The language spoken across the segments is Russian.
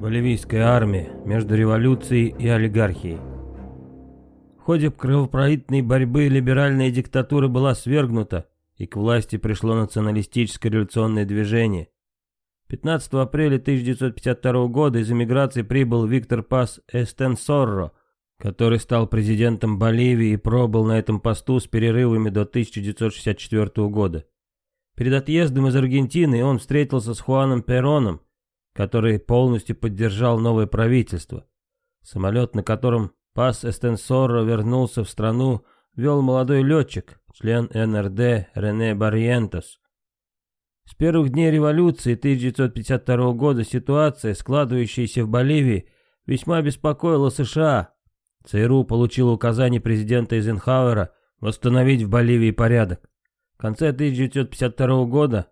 Боливийская армия между революцией и олигархией. В ходе кровопролитной борьбы либеральная диктатура была свергнута, и к власти пришло националистическое революционное движение. 15 апреля 1952 года из эмиграции прибыл Виктор Пас Эстенсорро, который стал президентом Боливии и пробыл на этом посту с перерывами до 1964 года. Перед отъездом из Аргентины он встретился с Хуаном Пероном, который полностью поддержал новое правительство. Самолет, на котором Пас Эстенсоро вернулся в страну, вел молодой летчик, член НРД Рене Барриентос. С первых дней революции 1952 года ситуация, складывающаяся в Боливии, весьма беспокоила США. ЦРУ получила указание президента Эйзенхауэра восстановить в Боливии порядок. В конце 1952 года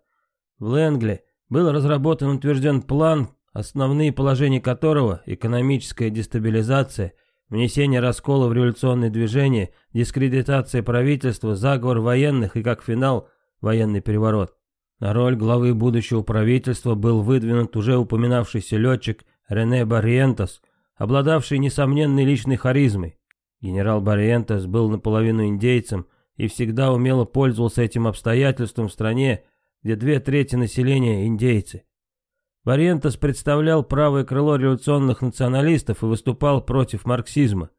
в Лэнгли был разработан и утвержден план, основные положения которого – экономическая дестабилизация, внесение раскола в революционное движение, дискредитация правительства, заговор военных и, как финал, военный переворот. На роль главы будущего правительства был выдвинут уже упоминавшийся летчик Рене Барриентос, обладавший несомненной личной харизмой. Генерал Барриентос был наполовину индейцем и всегда умело пользовался этим обстоятельством в стране, где две трети населения индейцы. Барентос представлял правое крыло революционных националистов и выступал против марксизма.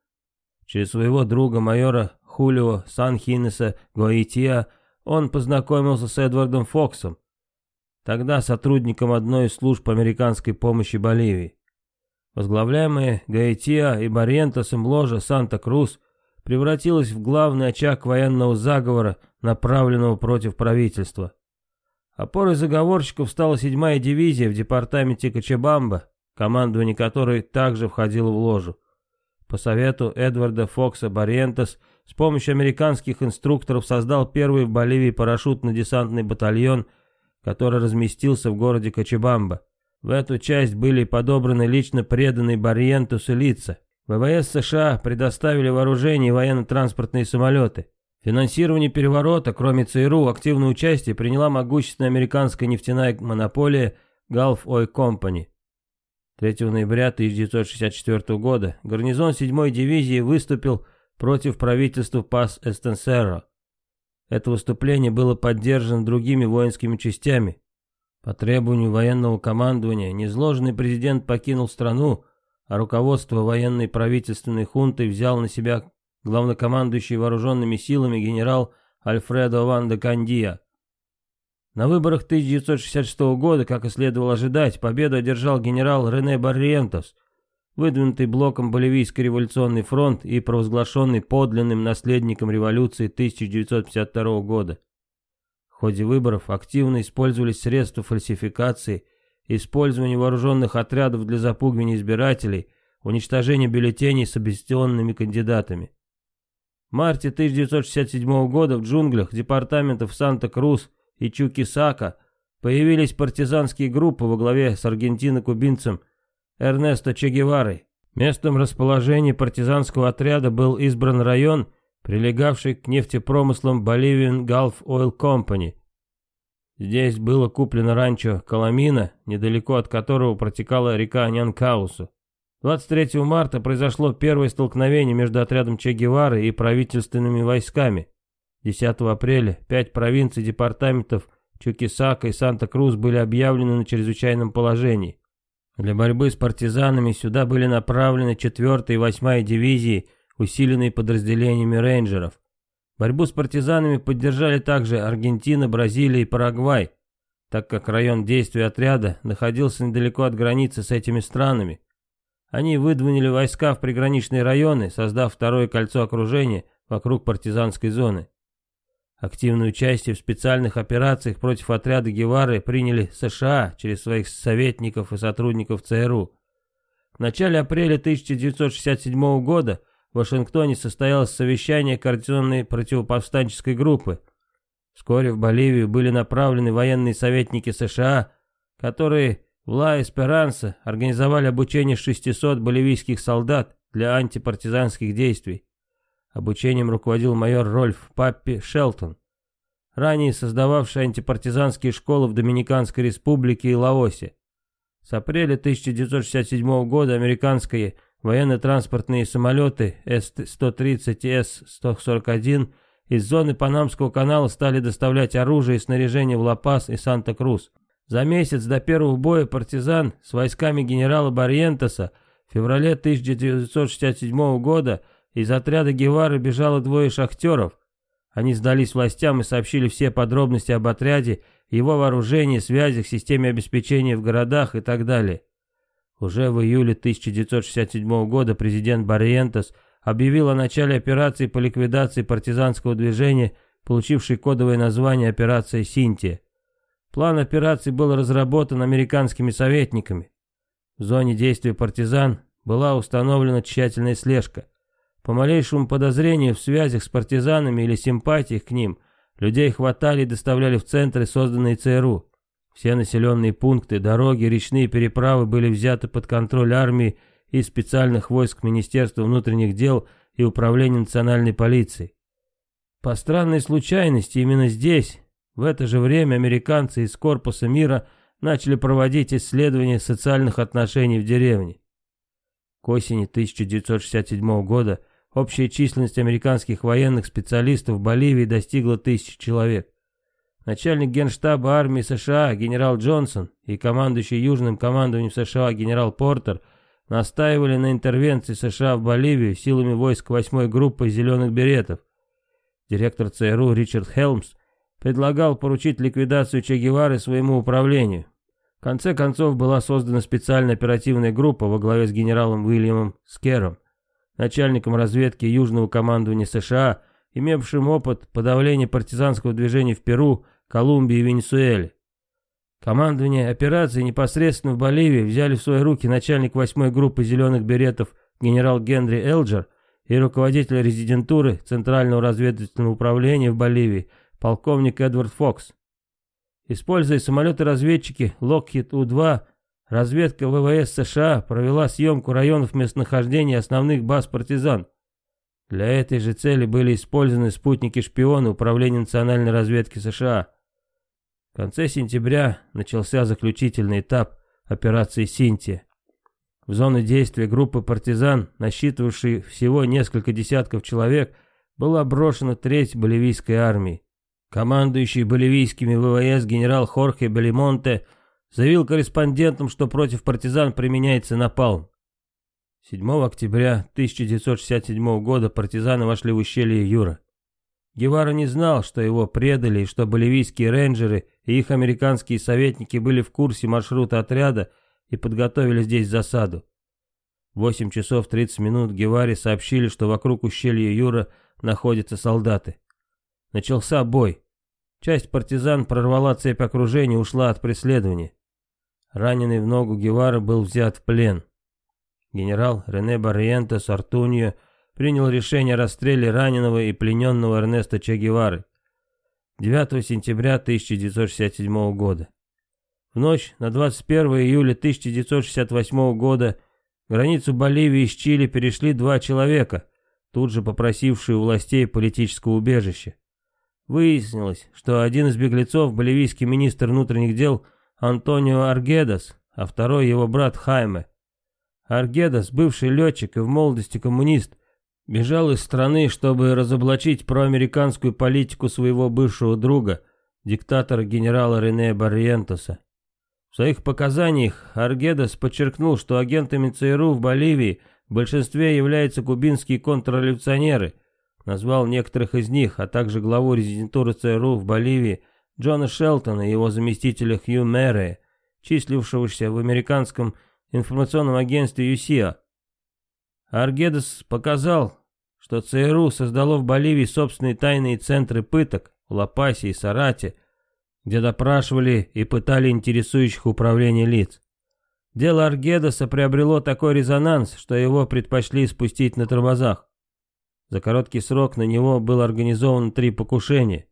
Через своего друга майора Хулио Санхинеса Гоития он познакомился с Эдвардом Фоксом, тогда сотрудником одной из служб американской помощи Боливии. Возглавляемая Гаития и Барентосом ложа Санта-Крус превратилась в главный очаг военного заговора, направленного против правительства. Опорой заговорщиков стала седьмая дивизия в департаменте Кочебамба, командование которой также входило в ложу. По совету Эдварда Фокса Барриентес с помощью американских инструкторов создал первый в Боливии парашютно-десантный батальон, который разместился в городе Кочебамба. В эту часть были подобраны лично преданные Барриентесу лица. ВВС США предоставили вооружение и военно-транспортные самолеты. Финансирование переворота, кроме ЦРУ, активное участие приняла могущественная американская нефтяная монополия Gulf Oil Company. 3 ноября 1964 года гарнизон 7-й дивизии выступил против правительства Пас Эстенсерро. Это выступление было поддержано другими воинскими частями. По требованию военного командования незложенный президент покинул страну, а руководство военной правительственной хунты взял на себя главнокомандующий вооруженными силами генерал Альфредо Ван де Кандия. На выборах 1966 года, как и следовало ожидать, победу одержал генерал Рене Барриентос, выдвинутый блоком Боливийский революционный фронт и провозглашенный подлинным наследником революции 1952 года. В ходе выборов активно использовались средства фальсификации, использование вооруженных отрядов для запугивания избирателей, уничтожение бюллетеней с объединенными кандидатами. Марте 1967 года в джунглях департаментов Санта-Крус и Чукисака появились партизанские группы во главе с аргентино-кубинцем Эрнесто Че Геварой. Местом расположения партизанского отряда был избран район, прилегавший к нефтепромыслам Bolivian Gulf Oil Company. Здесь было куплено ранчо Коломина, недалеко от которого протекала река Нянкаусу. 23 марта произошло первое столкновение между отрядом Че Гевары и правительственными войсками. 10 апреля пять провинций департаментов Чукисака и Санта-Крус были объявлены на чрезвычайном положении. Для борьбы с партизанами сюда были направлены 4 и 8 дивизии, усиленные подразделениями рейнджеров. Борьбу с партизанами поддержали также Аргентина, Бразилия и Парагвай, так как район действия отряда находился недалеко от границы с этими странами. Они выдвинули войска в приграничные районы, создав второе кольцо окружения вокруг партизанской зоны. Активное участие в специальных операциях против отряда Гевары приняли США через своих советников и сотрудников ЦРУ. В начале апреля 1967 года в Вашингтоне состоялось совещание координационной противоповстанческой группы. Вскоре в Боливию были направлены военные советники США, которые в Ла-Эсперанса организовали обучение 600 боливийских солдат для антипартизанских действий. Обучением руководил майор Рольф Паппи Шелтон, ранее создававший антипартизанские школы в Доминиканской республике и Лаосе. С апреля 1967 года американские военно-транспортные самолеты С-130 и С-141 из зоны Панамского канала стали доставлять оружие и снаряжение в Ла-Пас и Санта-Крус. За месяц до первого боя партизан с войсками генерала Барьентеса в феврале 1967 года из отряда Гевары бежало двое шахтеров. Они сдались властям и сообщили все подробности об отряде, его вооружении, связях, системе обеспечения в городах и так далее. Уже в июле 1967 года президент Барриентес объявил о начале операции по ликвидации партизанского движения, получившей кодовое название «Операция Синтия». План операции был разработан американскими советниками. В зоне действия партизан была установлена тщательная слежка. По малейшему подозрению в связях с партизанами или симпатиях к ним, людей хватали и доставляли в центры, созданные ЦРУ. Все населенные пункты, дороги, речные переправы были взяты под контроль армии и специальных войск Министерства внутренних дел и Управления национальной полиции. По странной случайности именно здесь, в это же время американцы из корпуса мира начали проводить исследования социальных отношений в деревне. К осени 1967 года общая численность американских военных специалистов в Боливии достигла тысячи человек. Начальник генштаба армии США генерал Джонсон и командующий Южным командованием США генерал Портер настаивали на интервенции США в Боливию силами войск 8-й группы «Зеленых беретов». Директор ЦРУ Ричард Хелмс предлагал поручить ликвидацию Че Гевары своему управлению. В конце концов была создана специальная оперативная группа во главе с генералом Уильямом Скером, начальником разведки Южного командования США, имевшим опыт подавления партизанского движения в Перу, Колумбии и Венесуэле. Командование операции непосредственно в Боливии взяли в свои руки начальник 8-й группы зеленых беретов генерал Генри Элджер и руководитель резидентуры Центрального разведывательного управления в Боливии полковник Эдвард Фокс. Используя самолеты-разведчики Lockheed У-2, разведка ВВС США провела съемку районов местонахождения основных баз партизан. Для этой же цели были использованы спутники-шпионы Управления национальной разведки США. В конце сентября начался заключительный этап операции «Синтия». В зону действия группы партизан, насчитывавшей всего несколько десятков человек, была брошена треть боливийской армии. Командующий боливийскими ВВС генерал Хорхе Белимонте заявил корреспондентам, что против партизан применяется напалм. 7 октября 1967 года партизаны вошли в ущелье Юра. Гевара не знал, что его предали и что боливийские рейнджеры и их американские советники были в курсе маршрута отряда и подготовили здесь засаду. В 8 часов 30 минут Геваре сообщили, что вокруг ущелья Юра находятся солдаты. Начался бой. Часть партизан прорвала цепь окружения и ушла от преследования. Раненый в ногу Гевара был взят в плен. Генерал Рене Барриентес Артуньо принял решение о расстреле раненого и плененного Эрнеста Че Гевары 9 сентября 1967 года. В ночь на 21 июля 1968 года границу Боливии с Чили перешли два человека, тут же попросившие у властей политического убежища. Выяснилось, что один из беглецов – боливийский министр внутренних дел Антонио Аргедас, а второй – его брат Хайме. Аргедас, бывший летчик и в молодости коммунист, бежал из страны, чтобы разоблачить проамериканскую политику своего бывшего друга, диктатора генерала Рене Барриентоса. В своих показаниях Аргедас подчеркнул, что агентами ЦРУ в Боливии в большинстве являются кубинские контрреволюционеры – назвал некоторых из них, а также главу резидентуры ЦРУ в Боливии Джона Шелтона и его заместителя Хью Мэре, числившегося в американском информационном агентстве ЮСИА. Аргедес показал, что ЦРУ создало в Боливии собственные тайные центры пыток в Лапасе и Сарате, где допрашивали и пытали интересующих управления лиц. Дело Аргедеса приобрело такой резонанс, что его предпочли спустить на тормозах. За короткий срок на него было организовано три покушения.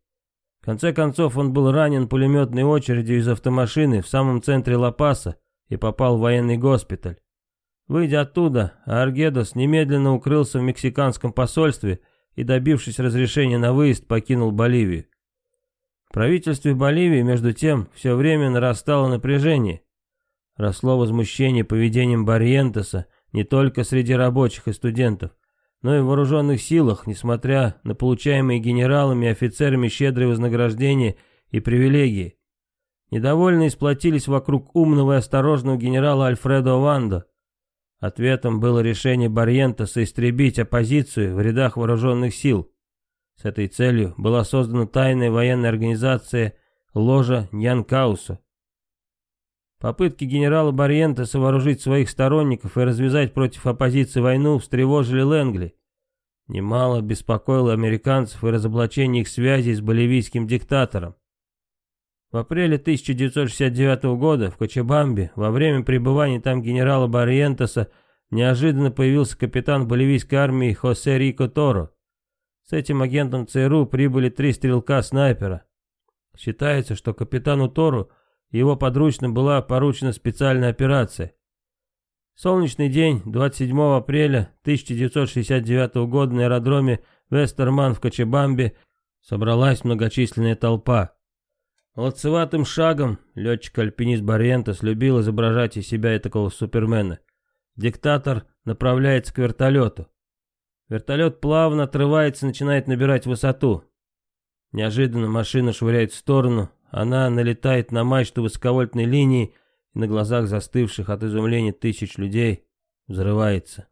В конце концов он был ранен пулеметной очередью из автомашины в самом центре Ла-Паса и попал в военный госпиталь. Выйдя оттуда, Аргедос немедленно укрылся в мексиканском посольстве и, добившись разрешения на выезд, покинул Боливию. В правительстве Боливии, между тем, все время нарастало напряжение. росло возмущение поведением Барьентеса не только среди рабочих и студентов, но и в вооруженных силах, несмотря на получаемые генералами и офицерами щедрые вознаграждения и привилегии. Недовольные сплотились вокруг умного и осторожного генерала Альфредо Вандо. Ответом было решение Барьентеса истребить оппозицию в рядах вооруженных сил. С этой целью была создана тайная военная организация Ложа Ньянкауса. Попытки генерала Барьентеса вооружить своих сторонников и развязать против оппозиции войну встревожили Лэнгли. Немало беспокоило американцев и разоблачение их связей с боливийским диктатором. В апреле 1969 года в Кочебамбе во время пребывания там генерала Барьентеса неожиданно появился капитан боливийской армии Хосе Рико Торо. С этим агентом ЦРУ прибыли три стрелка-снайпера. Считается, что капитану Тору его подручным была поручена специальная операция. Солнечный день, 27 апреля 1969 года на аэродроме Вестерман в Кочебамбе собралась многочисленная толпа. Молодцеватым шагом летчик-альпинист Барентес любил изображать из себя такого супермена. Диктатор направляется к вертолету. Вертолет плавно отрывается и начинает набирать высоту. Неожиданно машина швыряет в сторону, она налетает на мачту высоковольтной линии и на глазах застывших от изумления тысяч людей взрывается.